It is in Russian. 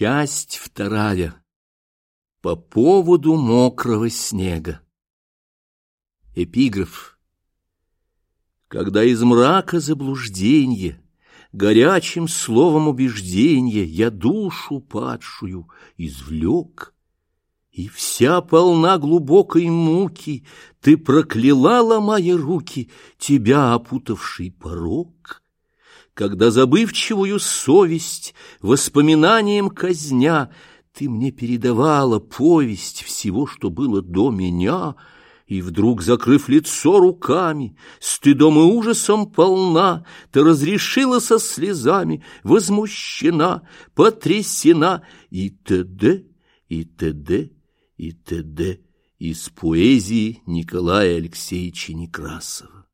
Часть вторая. По поводу мокрого снега. Эпиграф. Когда из мрака заблужденье, Горячим словом убежденья Я душу падшую извлек, И вся полна глубокой муки Ты прокляла, ломая руки, Тебя опутавший порог когда забывчивую совесть воспоминанием казня ты мне передавала повесть всего, что было до меня, и вдруг, закрыв лицо руками, стыдом и ужасом полна, ты разрешила со слезами, возмущена, потрясена, и т.д., и т.д., и т.д. из поэзии Николая Алексеевича Некрасова.